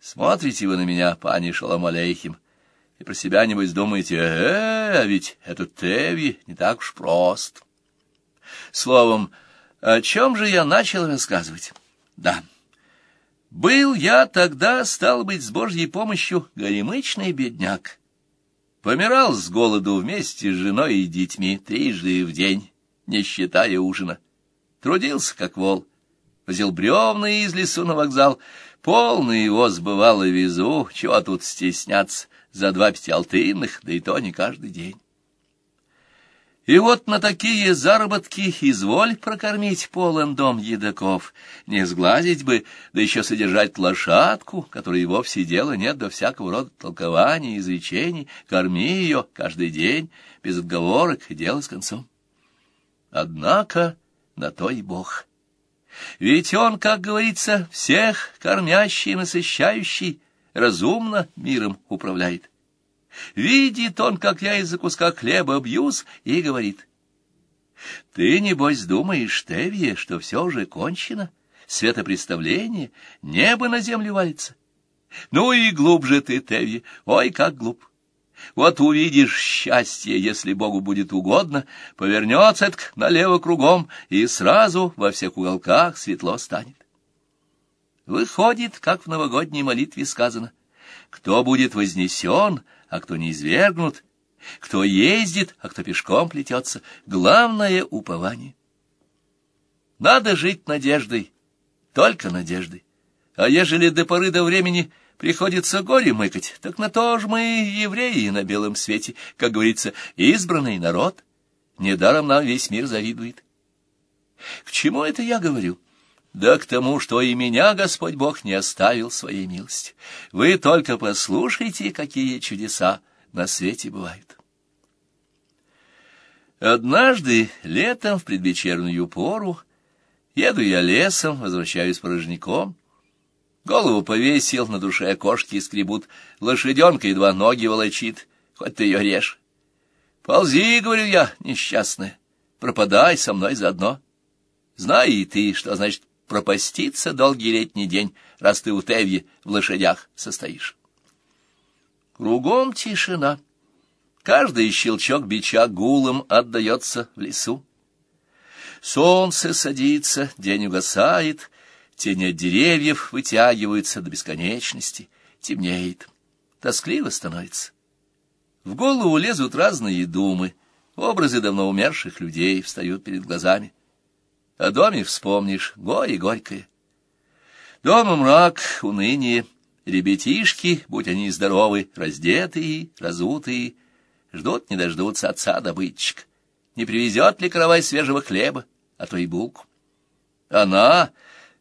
Смотрите вы на меня, пани Шалом и про себя, небось, думаете, э, а ведь этот Теви не так уж прост. Словом, о чем же я начал рассказывать? Да, был я тогда, стал быть, с Божьей помощью, горемычный бедняк. Помирал с голоду вместе с женой и детьми трижды в день, не считая ужина. Трудился, как вол, возил бревна из лесу на вокзал, полный его сбывало везу, чего тут стесняться, за два пятиалтынных, да и то не каждый день. И вот на такие заработки изволь прокормить полон дом едоков, не сглазить бы, да еще содержать лошадку, которой вовсе дела нет до всякого рода толкований, изречений, корми ее каждый день, без отговорок, дело с концом. Однако на то и Бог. Ведь он, как говорится, всех кормящий насыщающий, разумно миром управляет. Видит он, как я из-за куска хлеба бьюсь, и говорит. Ты, небось, думаешь, Тевье, что все уже кончено, светопреставление, небо на землю валится. Ну и глубже ты, Тевье, ой, как глуп. Вот увидишь счастье, если Богу будет угодно, повернется это налево кругом, и сразу во всех уголках светло станет. Выходит, как в новогодней молитве сказано, кто будет вознесен, а кто не извергнут, кто ездит, а кто пешком плетется. Главное — упование. Надо жить надеждой, только надеждой. А ежели до поры до времени приходится горе мыкать, так на то же мы евреи на белом свете, как говорится, избранный народ. Недаром нам весь мир завидует. К чему это я говорю? Да к тому, что и меня Господь Бог не оставил своей милости. Вы только послушайте, какие чудеса на свете бывают. Однажды, летом, в предвечернюю пору, еду я лесом, возвращаюсь порожняком, голову повесил, на душе кошки скребут, лошаденка едва ноги волочит, хоть ты ее режь. Ползи, говорю я, несчастная, пропадай со мной заодно. Знай и ты, что значит пропаститься долгий летний день, раз ты у Тевьи в лошадях состоишь. Кругом тишина. Каждый щелчок бича гулом отдается в лесу. Солнце садится, день угасает, тени от деревьев вытягиваются до бесконечности, темнеет, тоскливо становится. В голову лезут разные думы, образы давно умерших людей встают перед глазами. О доме вспомнишь, горе горькое. Дома мрак, уныние, ребятишки, будь они здоровы, раздетые, разутые, ждут не дождутся отца-добытчика. Не привезет ли каравай свежего хлеба, а то и булку. Она,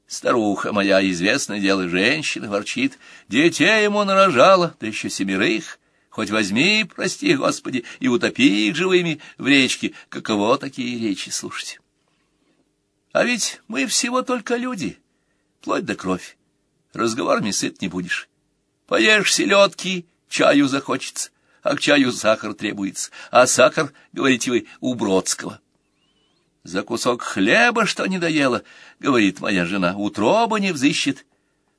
старуха моя, известное дело, женщина, ворчит, детей ему нарожала, да еще семерых, хоть возьми, прости, Господи, и утопи их живыми в речке, каково такие речи слушать. А ведь мы всего только люди, плоть да кровь. Разговорами сыт не будешь. Поешь селедки, чаю захочется, а к чаю сахар требуется. А сахар, говорите вы, у Бродского. За кусок хлеба, что не доела, говорит моя жена, утроба не взыщет.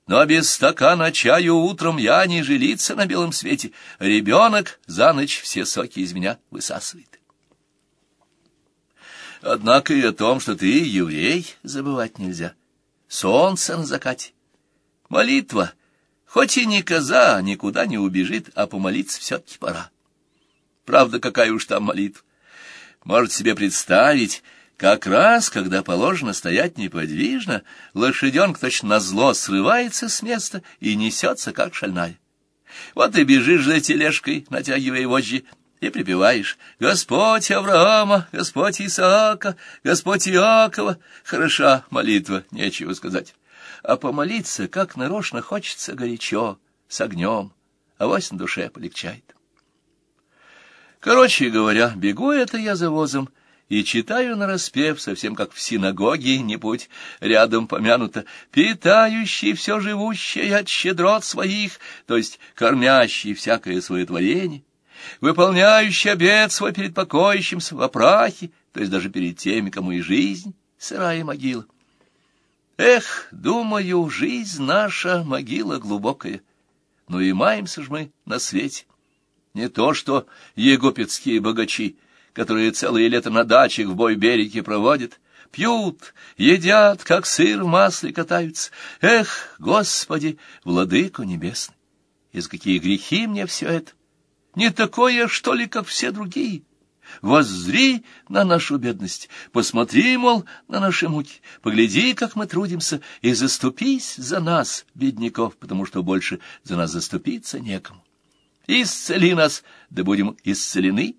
Но без стакана чаю утром я не жилиться на белом свете. Ребенок за ночь все соки из меня высасывает. Однако и о том, что ты еврей, забывать нельзя. Солнце на закате. Молитва, хоть и не коза, никуда не убежит, а помолиться все-таки пора. Правда, какая уж там молитва. Может себе представить, как раз, когда положено стоять неподвижно, лошаденка точно назло срывается с места и несется, как шальная. Вот и бежишь за тележкой, натягивая вожжи, и припеваешь «Господь Авраама, Господь Исаака, Господь Иакова». Хороша молитва, нечего сказать. А помолиться, как нарочно хочется горячо, с огнем, а вось на душе полегчает. Короче говоря, бегу это я за возом и читаю нараспев, совсем как в синагоге, не будь рядом помянуто, питающий все живущее от щедрот своих, то есть кормящий всякое свое творение выполняющий обет свой перед покоящимся в опрахе, то есть даже перед теми, кому и жизнь сырая могила. Эх, думаю, жизнь наша могила глубокая, но и маемся ж мы на свете. Не то что египетские богачи, которые целые лето на дачах в бой береги проводят, пьют, едят, как сыр в масле катаются. Эх, Господи, владыку небесный, из какие грехи мне все это? Не такое, что ли, как все другие? Воззри на нашу бедность, посмотри, мол, на наши муки, погляди, как мы трудимся, и заступись за нас, бедняков, потому что больше за нас заступиться некому. Исцели нас, да будем исцелены.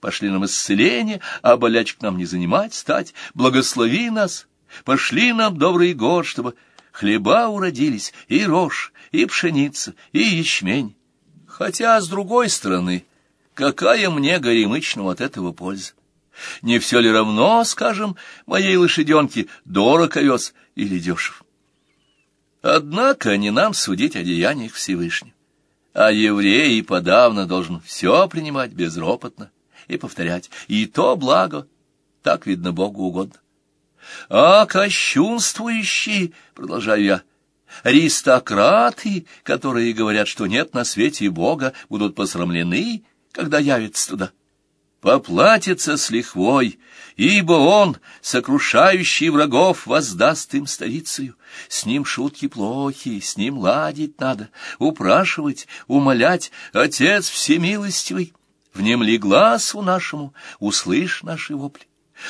Пошли нам исцеление, а болячек нам не занимать стать. Благослови нас, пошли нам добрый год, чтобы хлеба уродились, и рожь, и пшеница, и ячмень. Хотя, с другой стороны, какая мне горемычного от этого польза? Не все ли равно, скажем, моей лошаденке дорог овес или дешев? Однако не нам судить о деяниях Всевышнего. А еврей и подавно должен все принимать безропотно и повторять «И то благо», так, видно, Богу угодно. «А кощунствующие», — продолжаю я, — «аристократы, которые говорят, что нет на свете Бога, будут посрамлены, когда явятся туда» поплатится с лихвой, ибо он, сокрушающий врагов, воздаст им столицею. С ним шутки плохи, с ним ладить надо, упрашивать, умолять, Отец Всемилостивый, внемли глазу нашему, услышь наши вопли.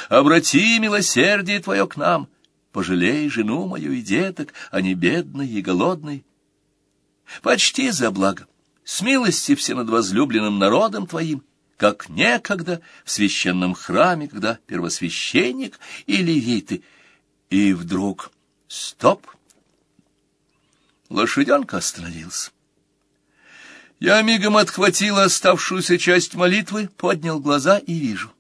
Обрати милосердие Твое к нам, пожалей жену мою и деток, они бедные и голодные. Почти за благо, с милости все над возлюбленным народом Твоим, как некогда в священном храме, когда первосвященник и левиты. И вдруг стоп! Лошаденка остановился. Я мигом отхватил оставшуюся часть молитвы, поднял глаза и вижу.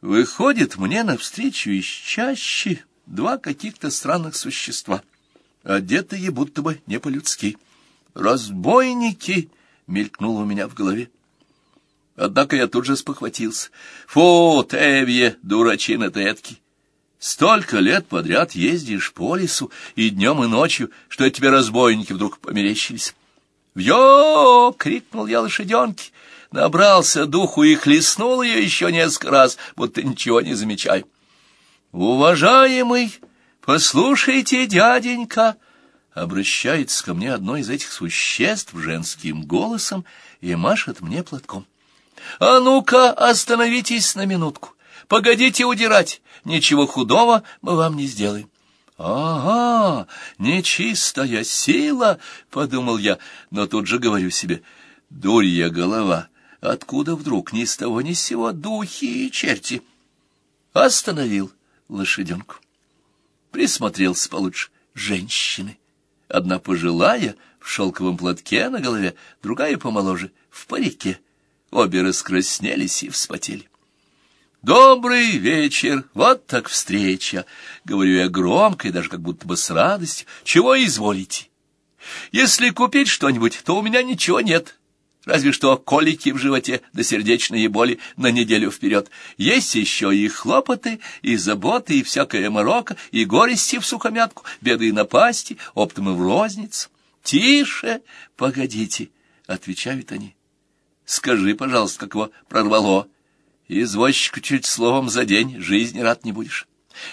Выходит мне навстречу из чащи два каких-то странных существа, одетые будто бы не по-людски. «Разбойники!» — мелькнуло у меня в голове. Однако я тут же спохватился. Фу, Тевье, дурачина ты эткий! Столько лет подряд ездишь по лесу и днем, и ночью, что тебе разбойники вдруг померещились. «Вьё!» — крикнул я лошаденке, набрался духу и хлестнул ее еще несколько раз, будто ничего не замечай. «Уважаемый, послушайте, дяденька!» Обращается ко мне одно из этих существ женским голосом и машет мне платком. «А ну-ка, остановитесь на минутку! Погодите удирать! Ничего худого мы вам не сделаем!» «Ага, нечистая сила!» — подумал я, но тут же говорю себе, «Дурья голова! Откуда вдруг ни с того ни с сего духи и черти?» Остановил лошаденку. Присмотрелся получше. Женщины. Одна пожилая, в шелковом платке на голове, другая помоложе, в парике. Обе раскраснелись и вспотели. «Добрый вечер! Вот так встреча!» — говорю я громко и даже как будто бы с радостью. «Чего изволите? Если купить что-нибудь, то у меня ничего нет, разве что колики в животе да сердечные боли на неделю вперед. Есть еще и хлопоты, и заботы, и всякая морока, и горести в сухомятку, беды и напасти, оптом и в розницу. «Тише! Погодите!» — отвечают они. Скажи, пожалуйста, как его прорвало. Извозчику чуть словом за день жизни рад не будешь.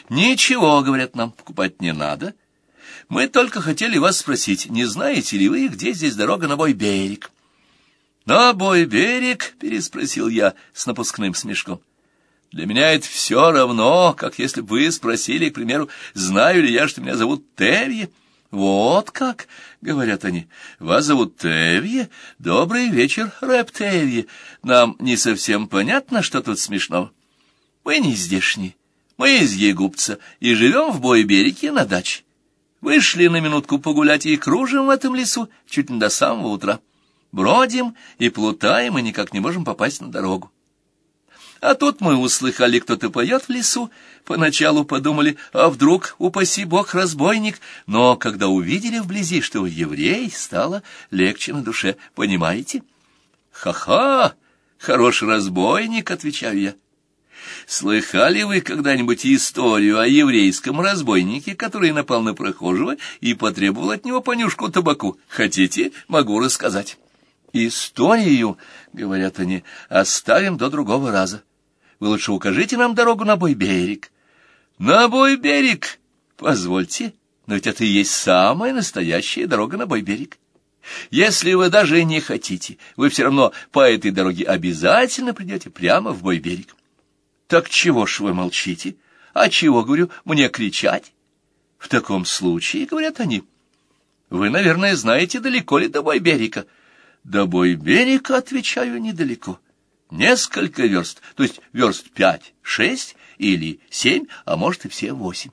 Ничего, говорят нам, покупать не надо. Мы только хотели вас спросить, не знаете ли вы, где здесь дорога на бой берег? На бой берег? переспросил я с напускным смешком. Для меня это все равно, как если бы вы спросили, к примеру, знаю ли я, что меня зовут Терри. «Вот как!» — говорят они. «Вас зовут Тевье? Добрый вечер, рэп Тевье. Нам не совсем понятно, что тут смешно. Мы не здешние, мы из Егупца и живем в Бойберике на даче. Вышли на минутку погулять и кружим в этом лесу чуть не до самого утра. Бродим и плутаем, и никак не можем попасть на дорогу. А тут мы услыхали, кто-то поет в лесу. Поначалу подумали, а вдруг, упаси бог, разбойник. Но когда увидели вблизи, что еврей, стало легче на душе. Понимаете? Ха-ха, хороший разбойник, отвечаю я. Слыхали вы когда-нибудь историю о еврейском разбойнике, который напал на прохожего и потребовал от него понюшку табаку? Хотите, могу рассказать. Историю, говорят они, оставим до другого раза. Вы лучше укажите нам дорогу на бой берег. На бой берег? Позвольте, но ведь это и есть самая настоящая дорога на бой берег. Если вы даже не хотите, вы все равно по этой дороге обязательно придете прямо в бой берег. Так чего ж вы молчите? А чего, говорю, мне кричать? В таком случае, говорят они, вы, наверное, знаете, далеко ли до Бойберика. До Бойберика, отвечаю, недалеко. Несколько верст, то есть верст пять, шесть или семь, а может и все восемь.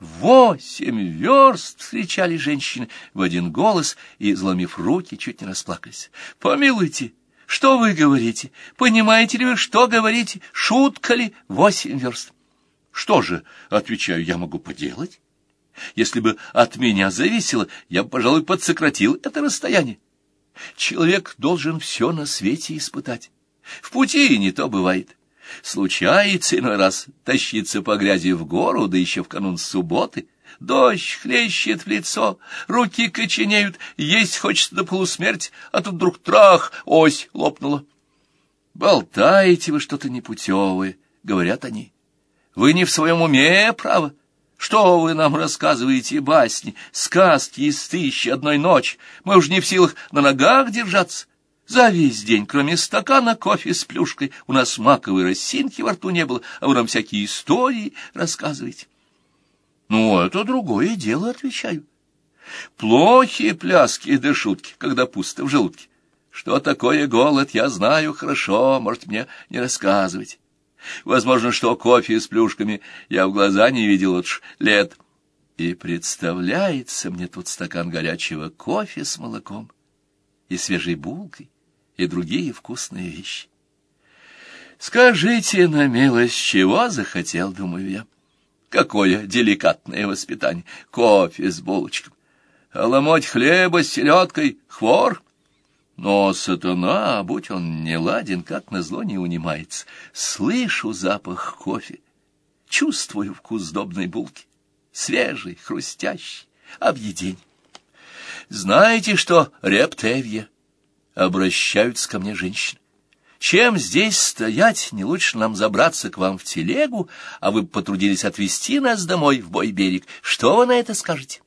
«Восемь верст!» — встречали женщины в один голос и, взломив руки, чуть не расплакались. «Помилуйте, что вы говорите? Понимаете ли вы, что говорите? Шутка ли? Восемь верст. Что же, отвечаю, я могу поделать? Если бы от меня зависело, я бы, пожалуй, подсократил это расстояние. Человек должен все на свете испытать. В пути не то бывает. Случается иной раз тащиться по грязи в гору, да еще в канун субботы — Дождь хлещет в лицо, руки коченеют, есть хочется до полусмерти, а тут вдруг трах, ось лопнула. Болтаете вы что-то непутевое, говорят они. Вы не в своем уме, право. Что вы нам рассказываете басни, сказки из тысячи одной ночи? Мы уж не в силах на ногах держаться. За весь день, кроме стакана кофе с плюшкой, у нас маковой росинки во рту не было, а вы нам всякие истории рассказываете. Ну, это другое дело, отвечаю. Плохие пляски да шутки, когда пусто в желудке. Что такое голод, я знаю хорошо, может, мне не рассказывать. Возможно, что кофе с плюшками я в глаза не видел уж лет. И представляется мне тут стакан горячего кофе с молоком и свежей булкой, и другие вкусные вещи. Скажите на милость, чего захотел, думаю я. Какое деликатное воспитание! Кофе с булочком. А ломоть хлеба с селедкой — хвор. Но сатана, будь он не ладен, как назло не унимается. Слышу запах кофе, чувствую вкус сдобной булки. Свежий, хрустящий, объедень. Знаете что, рептевье? Обращаются ко мне женщины. Чем здесь стоять, не лучше нам забраться к вам в телегу, а вы потрудились отвезти нас домой в бой берег. Что вы на это скажете?